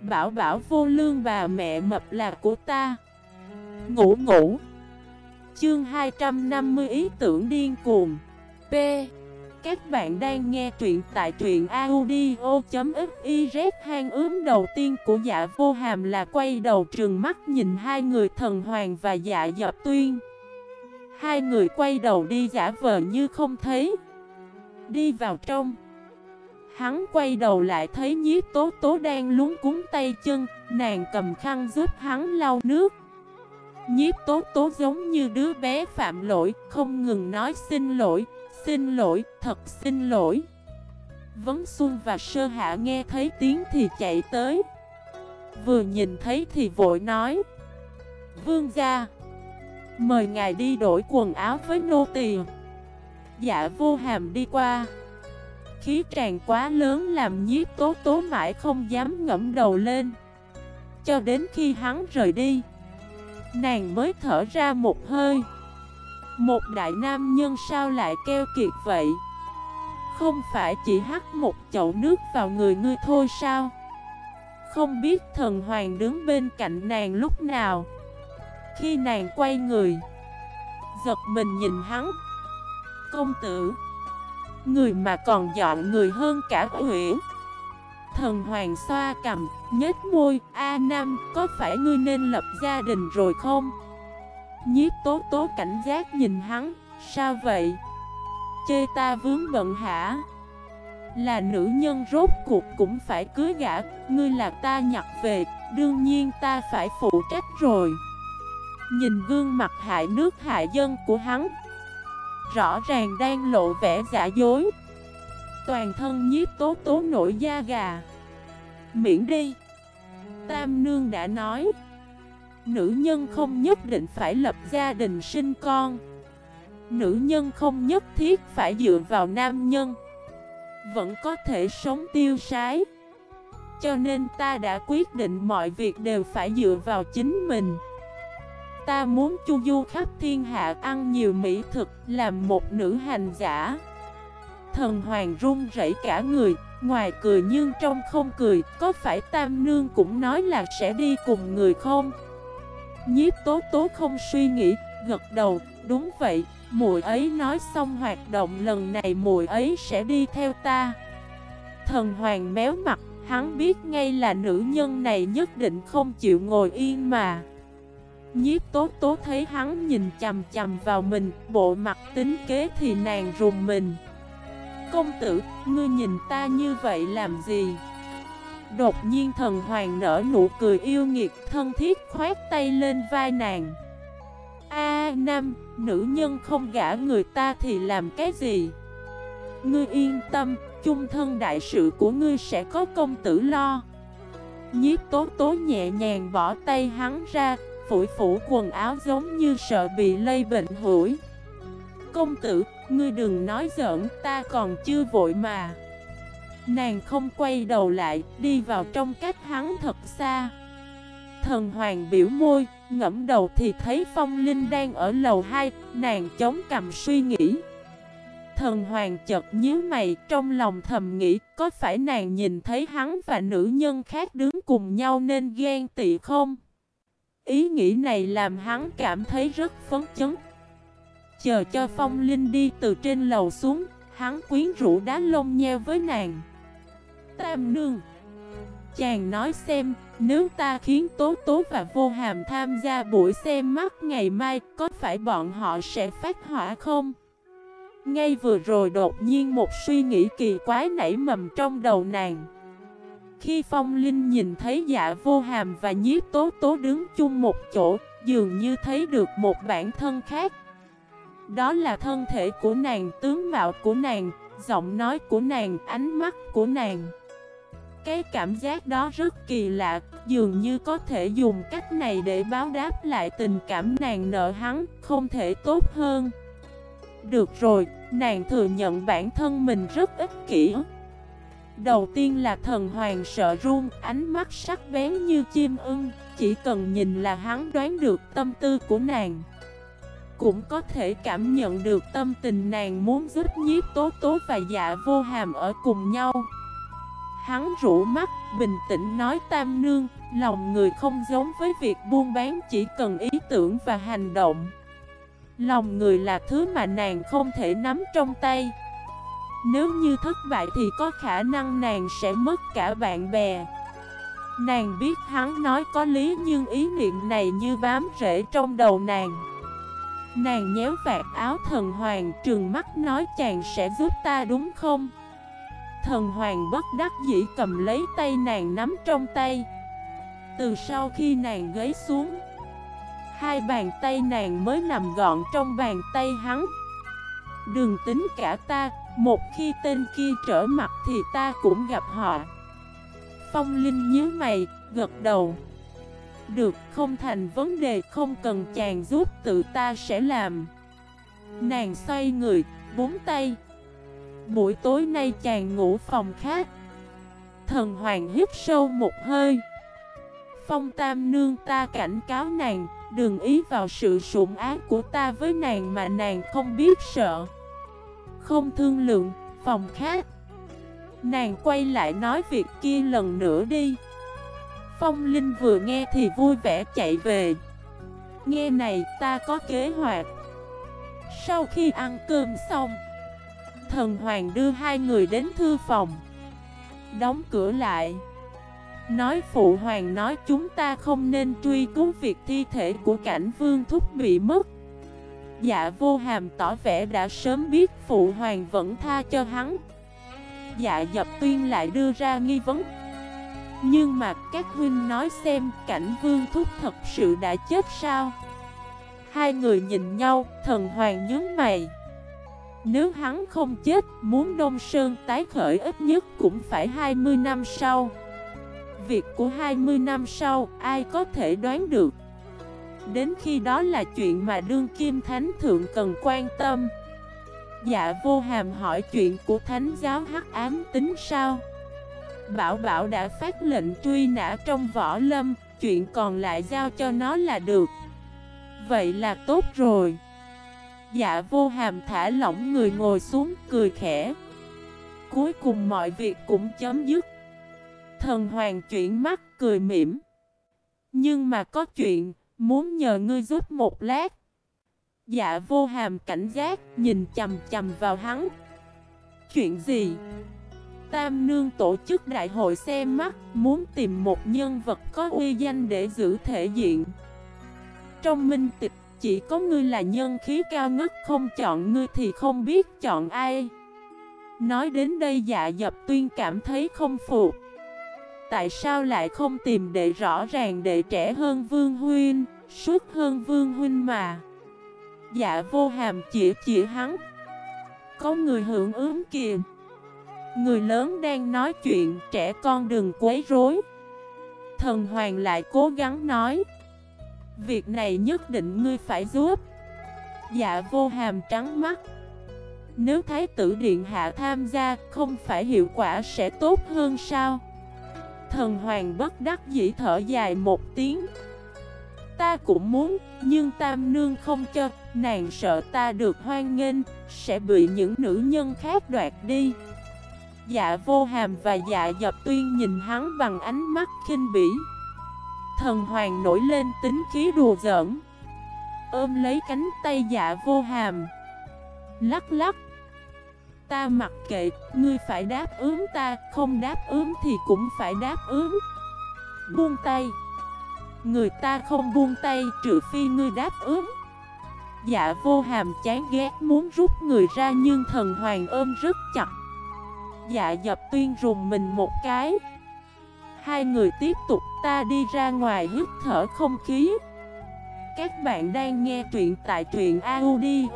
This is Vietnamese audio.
Bảo bảo vô lương bà mẹ mập là của ta. Ngủ ngủ. Chương 250 ý tưởng điên cuồng. P. Các bạn đang nghe truyện tại truyện audio.xyz Hang ướm đầu tiên của dạ vô hàm là quay đầu trường mắt nhìn hai người thần hoàng và dạ dập tuyên. Hai người quay đầu đi giả vờ như không thấy. Đi vào trong. Hắn quay đầu lại thấy nhiếp tố tố đang lúng cúng tay chân Nàng cầm khăn giúp hắn lau nước. Nhiếp tố tố giống như đứa bé phạm lỗi Không ngừng nói xin lỗi Xin lỗi, thật xin lỗi. Vấn Xuân và Sơ Hạ nghe thấy tiếng thì chạy tới. Vừa nhìn thấy thì vội nói Vương gia Mời ngài đi đổi quần áo với nô tỳ. Dạ vô hàm đi qua. Khí tràn quá lớn làm nhiếp tố tố mãi không dám ngẫm đầu lên. Cho đến khi hắn rời đi, Nàng mới thở ra một hơi. Một đại nam nhân sao lại keo kiệt vậy? Không phải chỉ hắt một chậu nước vào người ngươi thôi sao? Không biết thần hoàng đứng bên cạnh nàng lúc nào. Khi nàng quay người, Giật mình nhìn hắn. Công tử Người mà còn dọn người hơn cả Uyển Thần hoàng xoa cầm, nhếch môi A Nam, có phải ngươi nên lập gia đình rồi không? Nhiếp tố tố cảnh giác nhìn hắn Sao vậy? Chê ta vướng bận hả? Là nữ nhân rốt cuộc cũng phải cưới gã Ngươi là ta nhặt về Đương nhiên ta phải phụ trách rồi Nhìn gương mặt hại nước hại dân của hắn Rõ ràng đang lộ vẻ giả dối. Toàn thân nhiếp tố tố nổi da gà. Miễn đi. Tam Nương đã nói. Nữ nhân không nhất định phải lập gia đình sinh con. Nữ nhân không nhất thiết phải dựa vào nam nhân. Vẫn có thể sống tiêu sái. Cho nên ta đã quyết định mọi việc đều phải dựa vào chính mình. Ta muốn chu du khắp thiên hạ ăn nhiều mỹ thực, Làm một nữ hành giả. Thần hoàng run rẩy cả người, Ngoài cười nhưng trong không cười, Có phải Tam Nương cũng nói là sẽ đi cùng người không? Nhiếp tố tố không suy nghĩ, Gật đầu, Đúng vậy, Mùi ấy nói xong hoạt động lần này mùi ấy sẽ đi theo ta. Thần hoàng méo mặt, Hắn biết ngay là nữ nhân này nhất định không chịu ngồi yên mà. Nhiếp tố tố thấy hắn nhìn chầm chầm vào mình Bộ mặt tính kế thì nàng rùng mình Công tử, ngươi nhìn ta như vậy làm gì? Đột nhiên thần hoàng nở nụ cười yêu nghiệt thân thiết khoát tay lên vai nàng A Nam, nữ nhân không gả người ta thì làm cái gì? Ngươi yên tâm, chung thân đại sự của ngươi sẽ có công tử lo Nhiếp tố tố nhẹ nhàng bỏ tay hắn ra Phủi phủ quần áo giống như sợ bị lây bệnh hủi. Công tử, ngươi đừng nói giỡn, ta còn chưa vội mà. Nàng không quay đầu lại, đi vào trong cách hắn thật xa. Thần hoàng biểu môi, ngẫm đầu thì thấy phong linh đang ở lầu 2 Nàng chống cầm suy nghĩ. Thần hoàng chợt nhíu mày trong lòng thầm nghĩ Có phải nàng nhìn thấy hắn và nữ nhân khác đứng cùng nhau nên ghen tị không? Ý nghĩ này làm hắn cảm thấy rất phấn chấn. Chờ cho phong linh đi từ trên lầu xuống, Hắn quyến rũ đá lông nheo với nàng. Tam nương, Chàng nói xem, Nếu ta khiến Tố Tố và Vô Hàm tham gia buổi xem mắt ngày mai, Có phải bọn họ sẽ phát hỏa không? Ngay vừa rồi đột nhiên một suy nghĩ kỳ quái nảy mầm trong đầu nàng. Khi Phong Linh nhìn thấy dạ vô hàm và nhiếp tố tố đứng chung một chỗ Dường như thấy được một bản thân khác. Đó là thân thể của nàng, tướng mạo của nàng, giọng nói của nàng, ánh mắt của nàng. Cái cảm giác đó rất kỳ lạ, dường như có thể dùng cách này để báo đáp lại tình cảm nàng nợ hắn, không thể tốt hơn. Được rồi, nàng thừa nhận bản thân mình rất ích kỷ. Đầu tiên là thần hoàng sợ run, ánh mắt sắc bén như chim ưng Chỉ cần nhìn là hắn đoán được tâm tư của nàng cũng có thể cảm nhận được tâm tình nàng muốn giúp nhiếp tố tố và dạ vô hàm ở cùng nhau Hắn rũ mắt, bình tĩnh nói tam nương, lòng người không giống với việc buôn bán chỉ cần ý tưởng và hành động. Lòng người là thứ mà nàng không thể nắm trong tay. Nếu như thất bại thì có khả năng nàng sẽ mất cả bạn bè. Nàng biết hắn nói có lý nhưng ý niệm này như bám rễ trong đầu nàng. Nàng nhéo vạt áo thần hoàng, trừng mắt nói chàng sẽ giúp ta đúng không? Thần hoàng bất đắc dĩ cầm lấy tay nàng nắm trong tay Từ sau khi nàng ghế xuống, Hai bàn tay nàng mới nằm gọn trong bàn tay hắn Đừng tính cả ta một khi tên kia trở mặt thì ta cũng gặp họ. Phong Linh nhớ mày, gật đầu. Được, không thành vấn đề, không cần chàng giúp tự ta sẽ làm. Nàng xoay người, bốn tay. Buổi tối nay chàng ngủ phòng khác. Thần hoàng hít sâu một hơi. Phong tam nương ta cảnh cáo nàng Đừng ý vào sự sủng ác của ta với nàng mà nàng không biết sợ. Không thương lượng, phòng khác. Nàng quay lại nói việc kia lần nữa đi. Phong Linh vừa nghe thì vui vẻ chạy về. Nghe này ta có kế hoạch. Sau khi ăn cơm xong Thần Hoàng đưa hai người đến thư phòng. Đóng cửa lại. Nói Phụ Hoàng nói chúng ta không nên truy cứu việc thi thể của cảnh vương thúc bị mất. Dạ vô hàm tỏ vẻ đã sớm biết Phụ Hoàng vẫn tha cho hắn. Dạ dập tuyên lại đưa ra nghi vấn. Nhưng mà các huynh nói xem cảnh vương thúc thật sự đã chết sao? Hai người nhìn nhau, thần hoàng nhớ mày. Nếu hắn không chết, muốn Đông Sơn tái khởi ít nhất cũng phải 20 năm sau. Việc của 20 năm sau, ai có thể đoán được? Đến khi đó là chuyện mà đương kim thánh thượng cần quan tâm. Dạ vô hàm hỏi chuyện của thánh giáo hắc ám tính sao? Bảo bảo đã phát lệnh truy nã trong võ lâm, Chuyện còn lại giao cho nó là được. Vậy là tốt rồi. Dạ vô hàm thả lỏng người ngồi xuống cười khẽ. Cuối cùng mọi việc cũng chấm dứt. Thần hoàng chuyển mắt cười mỉm. Nhưng mà có chuyện Muốn nhờ ngươi giúp một lát. Dạ vô hàm cảnh giác, Nhìn chầm chầm vào hắn. Chuyện gì? Tam Nương tổ chức đại hội xem mắt, Muốn tìm một nhân vật có uy danh để giữ thể diện. Trong minh tịch, chỉ có ngươi là nhân khí cao ngất, không chọn ngươi thì không biết chọn ai. Nói đến đây dạ dập tuyên cảm thấy không phục. Tại sao lại không tìm đệ rõ ràng đệ trẻ hơn Vương Huynh, Suốt hơn Vương Huynh mà? Dạ vô hàm chỉ chỉ hắn. Có người hưởng ứng kìa. Người lớn đang nói chuyện, trẻ con đừng quấy rối. Thần hoàng lại cố gắng nói, Việc này nhất định ngươi phải giúp. Dạ vô hàm trắng mắt. Nếu Thái tử Điện Hạ tham gia, Không phải hiệu quả sẽ tốt hơn sao? Thần hoàng bất đắc dĩ thở dài một tiếng. Ta cũng muốn, Nhưng Tam Nương không cho, Nàng sợ ta được hoan nghênh, Sẽ bị những nữ nhân khác đoạt đi. Dạ vô hàm và dạ dập tuyên nhìn hắn bằng ánh mắt khinh bỉ. Thần hoàng nổi lên tính khí đùa giỡn. Ôm lấy cánh tay dạ vô hàm. Lắc lắc Ta mặc kệ, ngươi phải đáp ứng ta Không đáp ứng thì cũng phải đáp ứng. Buông tay. Người ta không buông tay trừ phi ngươi đáp ứng. Dạ vô hàm chán ghét muốn rút người ra nhưng thần hoàng ôm rất chặt. Dạ dập tuyên rùng mình một cái. Hai người tiếp tục ta đi ra ngoài hít thở không khí. Các bạn đang nghe truyện tại truyện audio.fif